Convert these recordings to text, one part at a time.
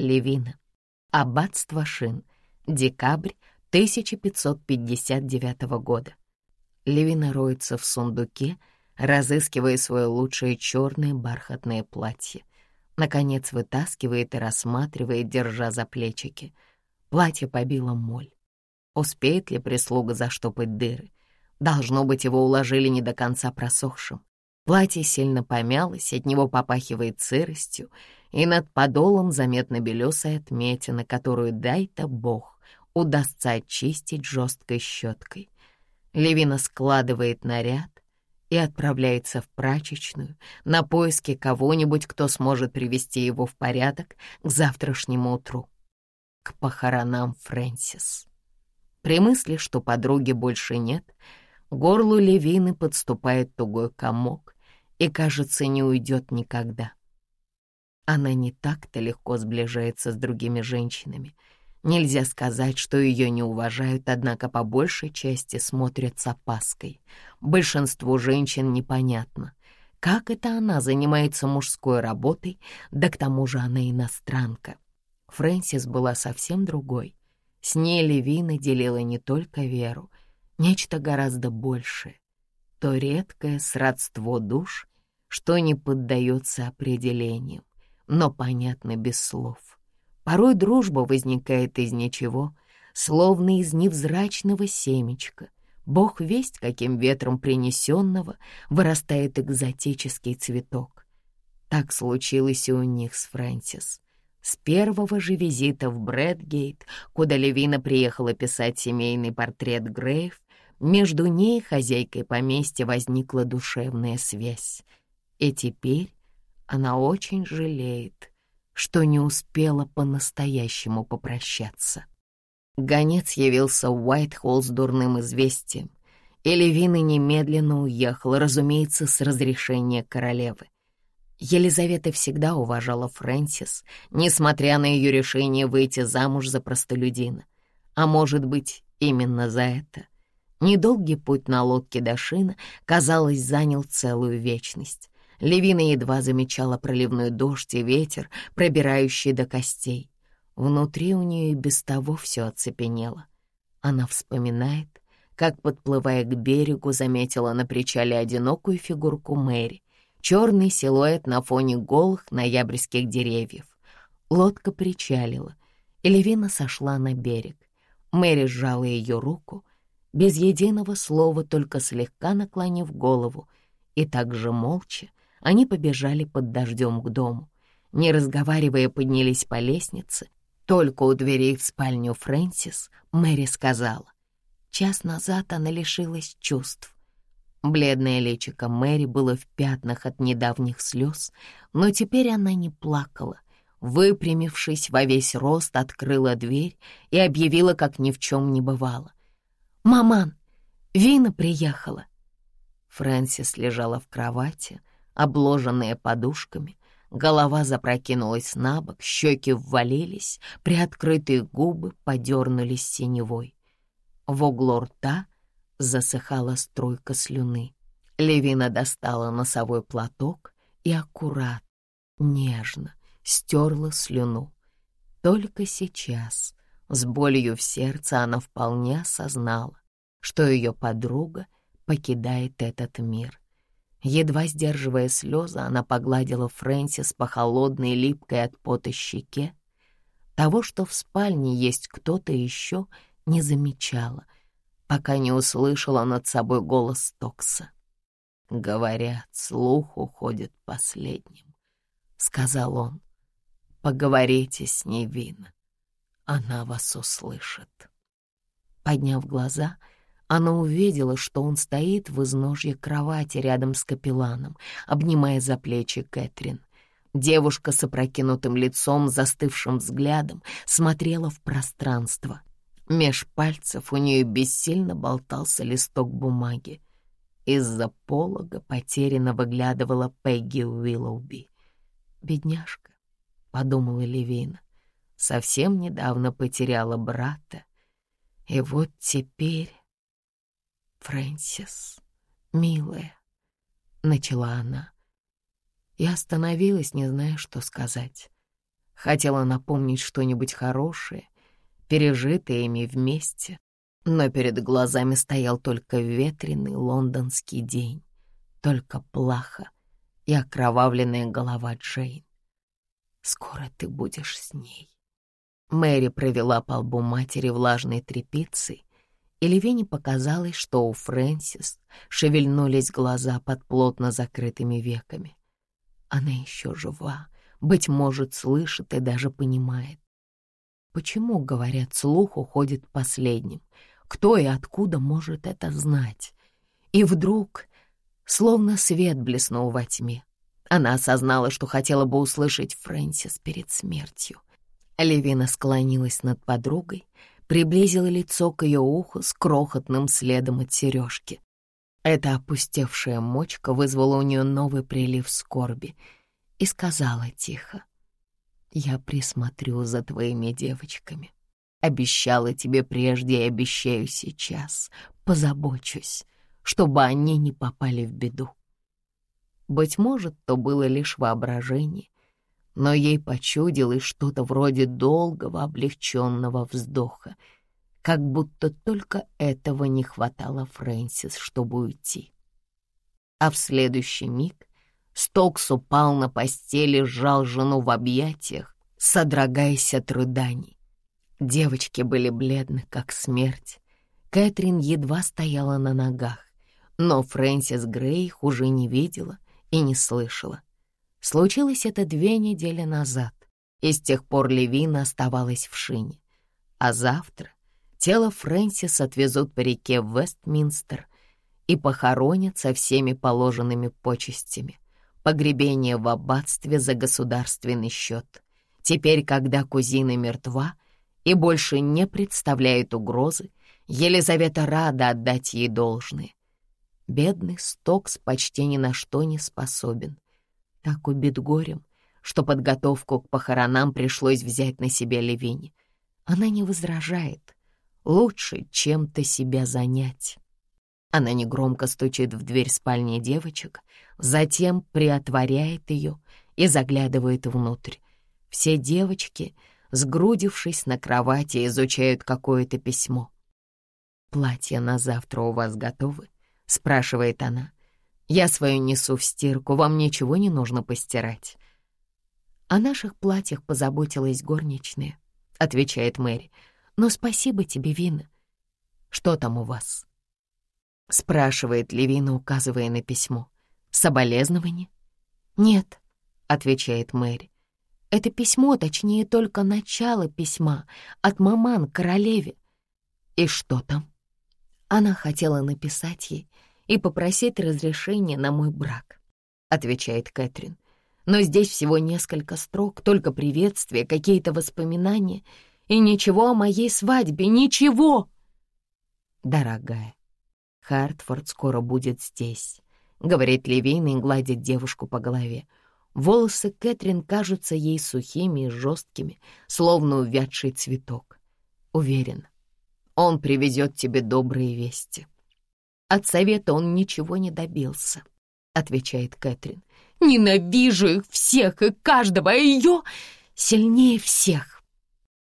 Левина. Аббатство Шин. Декабрь 1559 года. Левина роется в сундуке, разыскивая свое лучшее черное бархатное платье. Наконец вытаскивает и рассматривает, держа за плечики. Платье побило моль. Успеет ли прислуга заштопать дыры? Должно быть, его уложили не до конца просохшим. Платье сильно помялось, от него попахивает сыростью, и над подолом заметна белесая отметина, которую дай-то бог удастся очистить жесткой щеткой. Левина складывает наряд и отправляется в прачечную на поиски кого-нибудь, кто сможет привести его в порядок к завтрашнему утру, к похоронам Фрэнсис. При мысли, что подруги больше нет, горлу Левины подступает тугой комок и, кажется, не уйдет никогда. Она не так-то легко сближается с другими женщинами — Нельзя сказать, что ее не уважают, однако по большей части смотрят с опаской. Большинству женщин непонятно, как это она занимается мужской работой, да к тому же она иностранка. Фрэнсис была совсем другой. С ней Левина делила не только веру, нечто гораздо большее. То редкое сродство душ, что не поддается определениям, но понятно без слов. Порой дружба возникает из ничего, словно из невзрачного семечка. Бог весть, каким ветром принесенного вырастает экзотический цветок. Так случилось и у них с Фрэнсис. С первого же визита в Брэдгейт, куда Левина приехала писать семейный портрет Грейв, между ней и хозяйкой поместья возникла душевная связь. И теперь она очень жалеет, что не успела по-настоящему попрощаться. Гонец явился в Уайтхолл с дурным известием, и Левина немедленно уехала, разумеется, с разрешения королевы. Елизавета всегда уважала Фрэнсис, несмотря на ее решение выйти замуж за простолюдина. А может быть, именно за это. Недолгий путь на лодке до Шина, казалось, занял целую вечность. Левина едва замечала проливной дождь и ветер, пробирающий до костей. Внутри у нее и без того все оцепенело. Она вспоминает, как, подплывая к берегу, заметила на причале одинокую фигурку Мэри, черный силуэт на фоне голых ноябрьских деревьев. Лодка причалила, и Левина сошла на берег. Мэри сжала ее руку, без единого слова, только слегка наклонив голову, и также молча они побежали под дождем к дому. Не разговаривая, поднялись по лестнице. Только у дверей в спальню Фрэнсис Мэри сказала. Час назад она лишилась чувств. Бледное личико Мэри было в пятнах от недавних слез, но теперь она не плакала. Выпрямившись во весь рост, открыла дверь и объявила, как ни в чем не бывало. «Маман, Вина приехала!» Фрэнсис лежала в кровати, обложенные подушками. Голова запрокинулась на бок, щеки ввалились, приоткрытые губы подернулись синевой. В углу рта засыхала струйка слюны. Левина достала носовой платок и аккурат, нежно стерла слюну. Только сейчас, с болью в сердце, она вполне осознала, что ее подруга покидает этот мир. Едва сдерживая слезы, она погладила Фрэнсис по холодной, липкой от пота щеке. Того, что в спальне есть кто-то еще, не замечала, пока не услышала над собой голос Токса. «Говорят, слух уходит последним», — сказал он. «Поговорите с ней, Вина. Она вас услышит». Подняв глаза, — она увидела, что он стоит в изножье кровати рядом с капелланом, обнимая за плечи Кэтрин. Девушка с опрокинутым лицом, застывшим взглядом, смотрела в пространство. Меж пальцев у нее бессильно болтался листок бумаги. Из-за полога потерянно выглядывала Пегги Уиллоуби. «Бедняжка», — подумала Левина, — совсем недавно потеряла брата. И вот теперь Фрэнсис, милая, — начала она. Я остановилась, не зная, что сказать. Хотела напомнить что-нибудь хорошее, пережитое ими вместе, но перед глазами стоял только ветреный лондонский день, только плаха и окровавленная голова Джейн. «Скоро ты будешь с ней». Мэри провела по лбу матери влажной тряпицей, и Левине показалось, что у Фрэнсис шевельнулись глаза под плотно закрытыми веками. Она еще жива, быть может, слышит и даже понимает. Почему, говорят, слух уходит последним? Кто и откуда может это знать? И вдруг, словно свет блеснул во тьме, она осознала, что хотела бы услышать Фрэнсис перед смертью. Левина склонилась над подругой, приблизила лицо к ее уху с крохотным следом от сережки. Эта опустевшая мочка вызвала у нее новый прилив скорби и сказала тихо. «Я присмотрю за твоими девочками. Обещала тебе прежде и обещаю сейчас. Позабочусь, чтобы они не попали в беду». Быть может, то было лишь воображение, но ей почудилось что-то вроде долгого облегченного вздоха — как будто только этого не хватало Фрэнсис, чтобы уйти. А в следующий миг Стокс упал на постели, сжал жену в объятиях, содрогаясь от рыданий. Девочки были бледны, как смерть. Кэтрин едва стояла на ногах, но Фрэнсис Грей уже не видела и не слышала. Случилось это две недели назад, и с тех пор Левина оставалась в шине. А завтра Тело Фрэнсис отвезут по реке в Вестминстер и похоронят со всеми положенными почестями. Погребение в аббатстве за государственный счет. Теперь, когда кузина мертва и больше не представляет угрозы, Елизавета рада отдать ей должное. Бедный Стокс почти ни на что не способен. Так убит горем, что подготовку к похоронам пришлось взять на себя Левине. Она не возражает — Лучше чем-то себя занять. Она негромко стучит в дверь спальни девочек, затем приотворяет ее и заглядывает внутрь. Все девочки, сгрудившись на кровати, изучают какое-то письмо. «Платье на завтра у вас готовы?» — спрашивает она. «Я свою несу в стирку, вам ничего не нужно постирать». «О наших платьях позаботилась горничная», — отвечает Мэри. Но спасибо тебе, Вина. Что там у вас? Спрашивает Левина, указывая на письмо. Соболезнование? Нет, отвечает Мэри. Это письмо, точнее, только начало письма от маман королеве. И что там? Она хотела написать ей и попросить разрешения на мой брак, отвечает Кэтрин. Но здесь всего несколько строк, только приветствия, какие-то воспоминания — и ничего о моей свадьбе, ничего!» «Дорогая, Хартфорд скоро будет здесь», — говорит Левин и гладит девушку по голове. Волосы Кэтрин кажутся ей сухими и жесткими, словно увядший цветок. Уверен, он привезет тебе добрые вести. От совета он ничего не добился, — отвечает Кэтрин. Ненавижу их всех и каждого, а ее сильнее всех.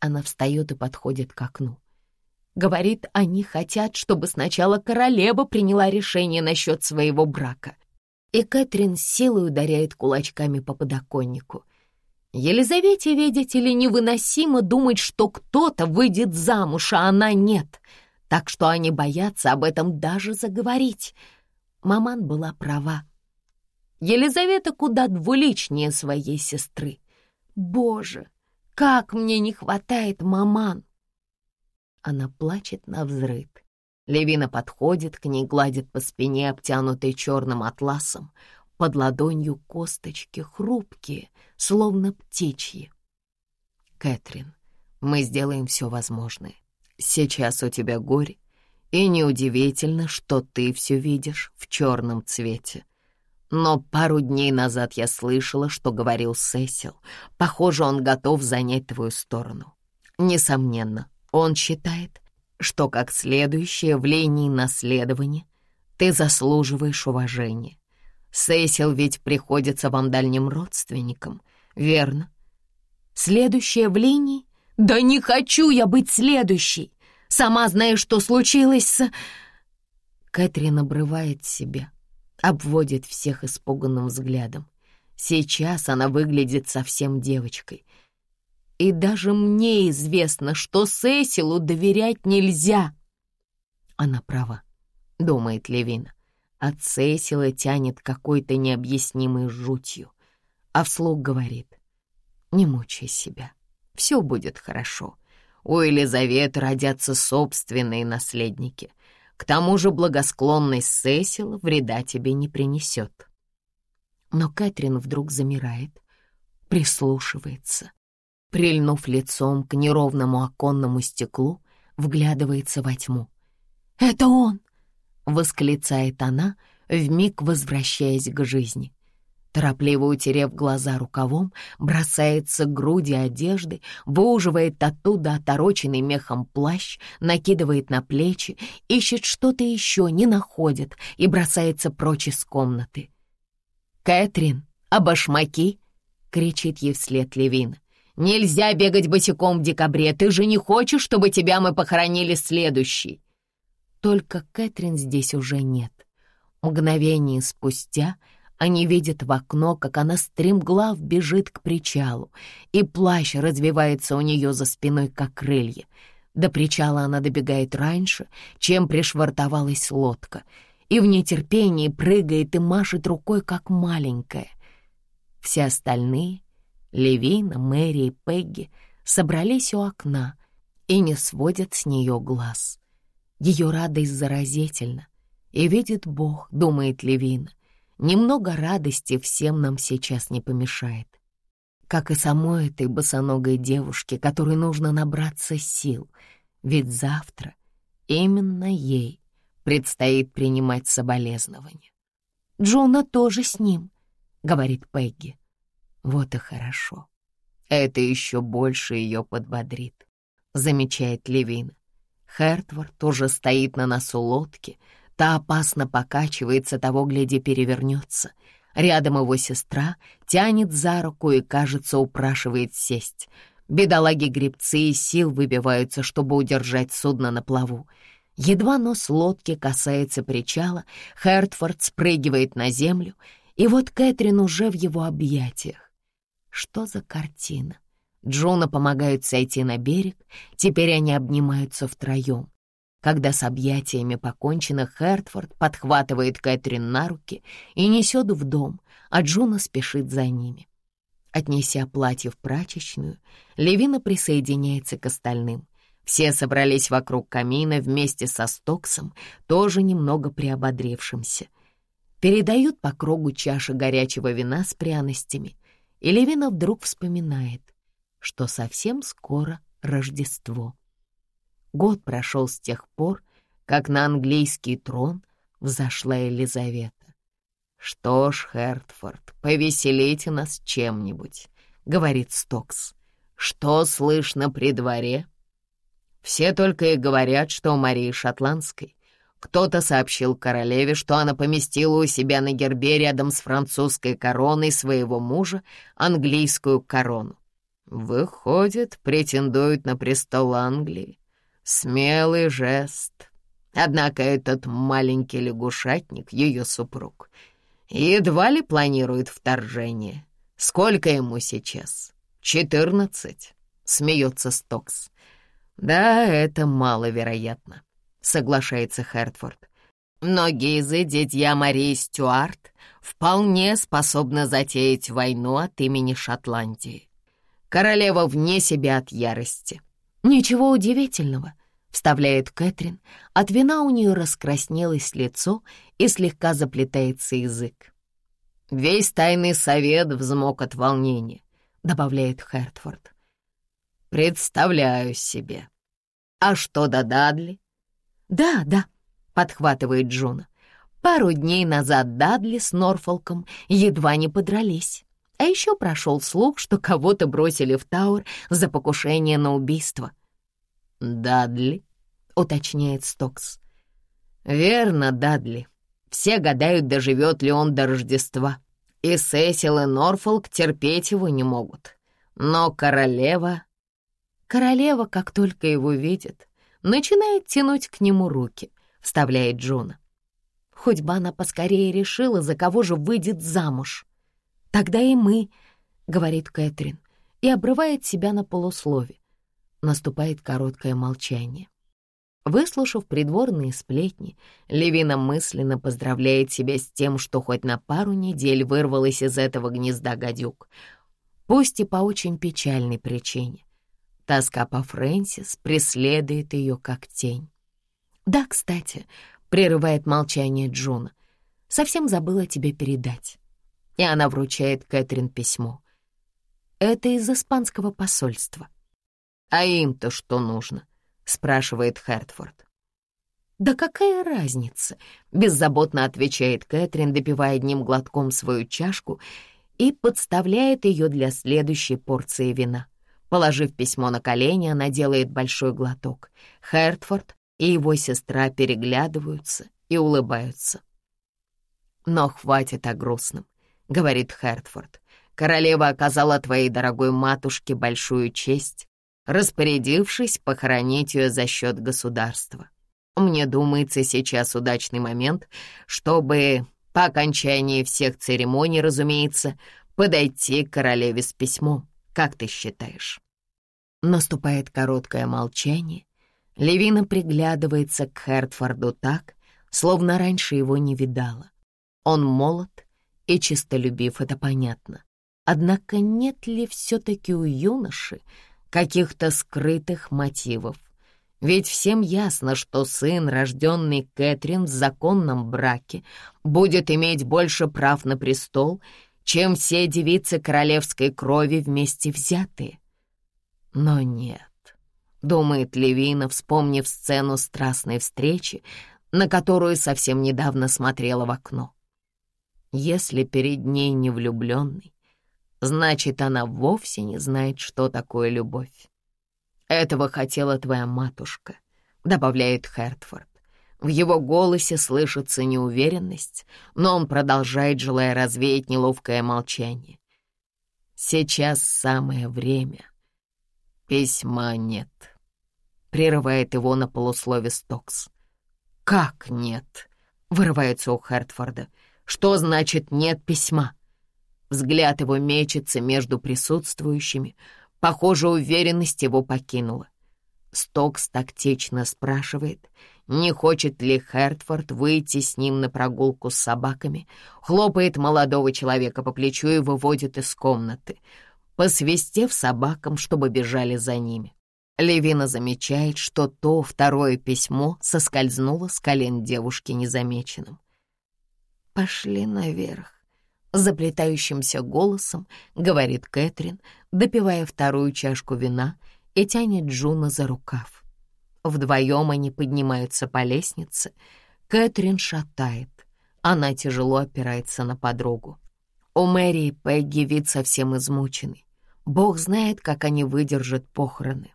Она встает и подходит к окну. Говорит, они хотят, чтобы сначала королева приняла решение насчет своего брака. И Кэтрин силой ударяет кулачками по подоконнику. Елизавете, видите ли, невыносимо думать, что кто-то выйдет замуж, а она нет. Так что они боятся об этом даже заговорить. Маман была права. Елизавета куда двуличнее своей сестры. Боже, как мне не хватает маман!» Она плачет на взрыв. Левина подходит к ней, гладит по спине, обтянутой черным атласом. Под ладонью косточки хрупкие, словно птичьи. «Кэтрин, мы сделаем все возможное. Сейчас у тебя горе, и неудивительно, что ты все видишь в черном цвете. Но пару дней назад я слышала, что говорил Сесил. Похоже, он готов занять твою сторону. Несомненно, он считает, что как следующее в линии наследования ты заслуживаешь уважения. Сесил ведь приходится вам дальним родственникам, верно? Следующая в линии? Да не хочу я быть следующей! Сама знаешь, что случилось с...» Кэтрин обрывает себя, обводит всех испуганным взглядом. Сейчас она выглядит совсем девочкой. И даже мне известно, что Сесилу доверять нельзя. Она права, думает Левина. От Сесила тянет какой-то необъяснимой жутью, а вслух говорит, не мучай себя, все будет хорошо. У Елизаветы родятся собственные наследники. К тому же благосклонность Сесила вреда тебе не принесет. Но Кэтрин вдруг замирает, прислушивается. Прильнув лицом к неровному оконному стеклу, вглядывается во тьму. «Это он!» — восклицает она, вмиг возвращаясь к жизни. Торопливо утерев глаза рукавом, бросается к груди одежды, выуживает оттуда отороченный мехом плащ, накидывает на плечи, ищет что-то еще, не находит и бросается прочь из комнаты. «Кэтрин, а башмаки?» — кричит ей вслед Левин. «Нельзя бегать босиком в декабре, ты же не хочешь, чтобы тебя мы похоронили следующий?» Только Кэтрин здесь уже нет. Мгновение спустя — они видят в окно, как она стремглав бежит к причалу, и плащ развивается у нее за спиной, как крылья. До причала она добегает раньше, чем пришвартовалась лодка, и в нетерпении прыгает и машет рукой, как маленькая. Все остальные — Левина, Мэри и Пегги — собрались у окна и не сводят с нее глаз. Ее радость заразительна, и видит Бог, думает Левина — Немного радости всем нам сейчас не помешает. Как и самой этой босоногой девушке, которой нужно набраться сил, ведь завтра именно ей предстоит принимать соболезнования. «Джона тоже с ним», — говорит Пегги. Вот и хорошо. Это еще больше ее подбодрит, замечает Левин. Хертвард уже стоит на носу лодки, Та опасно покачивается, того, гляди, перевернется. Рядом его сестра тянет за руку и, кажется, упрашивает сесть. Бедолаги-гребцы и сил выбиваются, чтобы удержать судно на плаву. Едва нос лодки касается причала, Хертфорд спрыгивает на землю, и вот Кэтрин уже в его объятиях. Что за картина? Джона помогают сойти на берег, теперь они обнимаются втроем. Когда с объятиями покончено, Хертфорд подхватывает Кэтрин на руки и несет в дом, а Джона спешит за ними. Отнеся платье в прачечную, Левина присоединяется к остальным. Все собрались вокруг камина вместе со Стоксом, тоже немного приободрившимся. Передают по кругу чаши горячего вина с пряностями, и Левина вдруг вспоминает, что совсем скоро Рождество. Год прошел с тех пор, как на английский трон взошла Елизавета. «Что ж, Хертфорд, повеселите нас чем-нибудь», — говорит Стокс. «Что слышно при дворе?» Все только и говорят, что у Марии Шотландской. Кто-то сообщил королеве, что она поместила у себя на гербе рядом с французской короной своего мужа английскую корону. Выходит, претендует на престол Англии. Смелый жест. Однако этот маленький лягушатник, ее супруг, едва ли планирует вторжение. Сколько ему сейчас? Четырнадцать? Смеется Стокс. Да, это маловероятно, соглашается Хертфорд. Многие из дядья Марии Стюарт вполне способны затеять войну от имени Шотландии. Королева вне себя от ярости. «Ничего удивительного», — вставляет Кэтрин. От вина у нее раскраснелось лицо и слегка заплетается язык. «Весь тайный совет взмок от волнения», — добавляет Хертфорд. «Представляю себе. А что до Дадли?» «Да, да», — подхватывает Джуна. Пару дней назад Дадли с Норфолком едва не подрались. А еще прошел слух, что кого-то бросили в Тауэр за покушение на убийство. «Дадли», — уточняет Стокс. «Верно, Дадли. Все гадают, доживет ли он до Рождества. И Сесил и Норфолк терпеть его не могут. Но королева... Королева, как только его видит, начинает тянуть к нему руки, вставляет Джона. Хоть бы она поскорее решила, за кого же выйдет замуж. Тогда и мы, — говорит Кэтрин, и обрывает себя на полуслове. Наступает короткое молчание. Выслушав придворные сплетни, Левина мысленно поздравляет себя с тем, что хоть на пару недель вырвалась из этого гнезда гадюк, пусть и по очень печальной причине. Тоска по Фрэнсис преследует ее как тень. «Да, кстати», — прерывает молчание Джуна, — «совсем забыла тебе передать». И она вручает Кэтрин письмо. Это из испанского посольства. «А им-то что нужно?» — спрашивает Хертфорд. «Да какая разница?» — беззаботно отвечает Кэтрин, допивая одним глотком свою чашку и подставляет ее для следующей порции вина. Положив письмо на колени, она делает большой глоток. Хертфорд и его сестра переглядываются и улыбаются. «Но хватит о грустном», — говорит Хертфорд. «Королева оказала твоей дорогой матушке большую честь, распорядившись похоронить ее за счет государства. Мне думается, сейчас удачный момент, чтобы по окончании всех церемоний, разумеется, подойти к королеве с письмом. Как ты считаешь?» Наступает короткое молчание. Левина приглядывается к Хертфорду так, словно раньше его не видала. Он молод и чистолюбив, это понятно. Однако нет ли все-таки у юноши каких-то скрытых мотивов? Ведь всем ясно, что сын, рожденный Кэтрин в законном браке, будет иметь больше прав на престол, чем все девицы королевской крови вместе взятые. Но нет, думает Левина, вспомнив сцену страстной встречи, на которую совсем недавно смотрела в окно. Если перед ней не влюбленный, значит, она вовсе не знает, что такое любовь. «Этого хотела твоя матушка», — добавляет Хертфорд. В его голосе слышится неуверенность, но он продолжает, желая развеять неловкое молчание. «Сейчас самое время. Письма нет», — прерывает его на полуслове Стокс. «Как нет?» — вырывается у Хертфорда. «Что значит «нет письма»?» Взгляд его мечется между присутствующими. Похоже, уверенность его покинула. Стокс тактично спрашивает, не хочет ли Хертфорд выйти с ним на прогулку с собаками, хлопает молодого человека по плечу и выводит из комнаты, посвистев собакам, чтобы бежали за ними. Левина замечает, что то второе письмо соскользнуло с колен девушки незамеченным. «Пошли наверх», — заплетающимся голосом говорит Кэтрин, допивая вторую чашку вина и тянет Джуна за рукав. Вдвоем они поднимаются по лестнице. Кэтрин шатает. Она тяжело опирается на подругу. У Мэри и Пегги вид совсем измученный. Бог знает, как они выдержат похороны.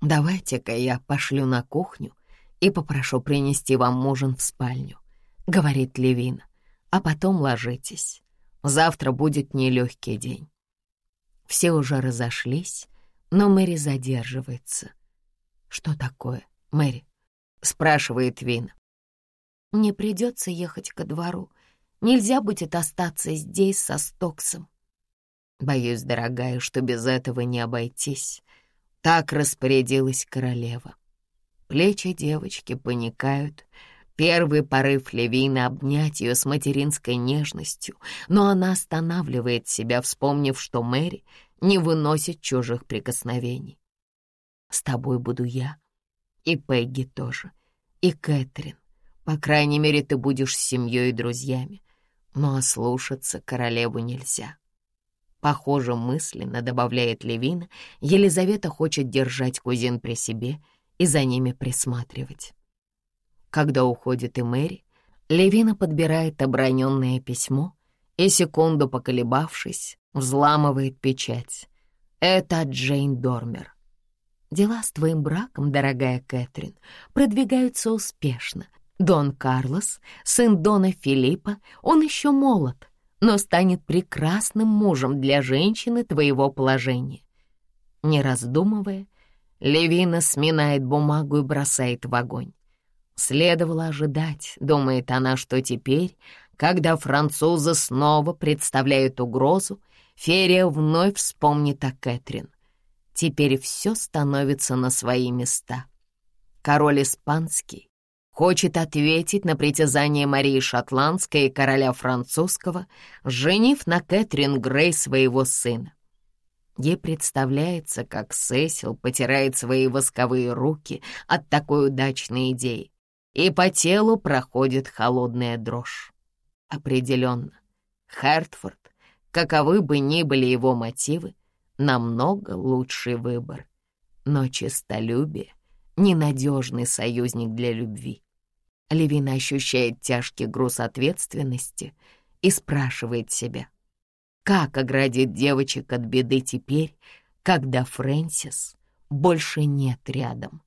«Давайте-ка я пошлю на кухню и попрошу принести вам ужин в спальню», — говорит Левина а потом ложитесь. Завтра будет нелегкий день. Все уже разошлись, но Мэри задерживается. «Что такое, Мэри?» — спрашивает Вин. «Мне придется ехать ко двору. Нельзя будет остаться здесь со Стоксом». «Боюсь, дорогая, что без этого не обойтись». Так распорядилась королева. Плечи девочки паникают — Первый порыв Левина — обнять ее с материнской нежностью, но она останавливает себя, вспомнив, что Мэри не выносит чужих прикосновений. «С тобой буду я, и Пегги тоже, и Кэтрин. По крайней мере, ты будешь с семьей и друзьями, но ослушаться королеву нельзя». Похоже, мысленно, добавляет Левина, Елизавета хочет держать кузин при себе и за ними присматривать. Когда уходит и Мэри, Левина подбирает оброненное письмо и, секунду поколебавшись, взламывает печать. Это Джейн Дормер. Дела с твоим браком, дорогая Кэтрин, продвигаются успешно. Дон Карлос, сын Дона Филиппа, он еще молод, но станет прекрасным мужем для женщины твоего положения. Не раздумывая, Левина сминает бумагу и бросает в огонь. Следовало ожидать, думает она, что теперь, когда французы снова представляют угрозу, Ферия вновь вспомнит о Кэтрин. Теперь все становится на свои места. Король испанский хочет ответить на притязание Марии Шотландской и короля французского, женив на Кэтрин Грей своего сына. Ей представляется, как Сесил потирает свои восковые руки от такой удачной идеи, и по телу проходит холодная дрожь. Определенно, Хартфорд, каковы бы ни были его мотивы, намного лучший выбор. Но честолюбие — ненадежный союзник для любви. Левина ощущает тяжкий груз ответственности и спрашивает себя, как оградить девочек от беды теперь, когда Фрэнсис больше нет рядом.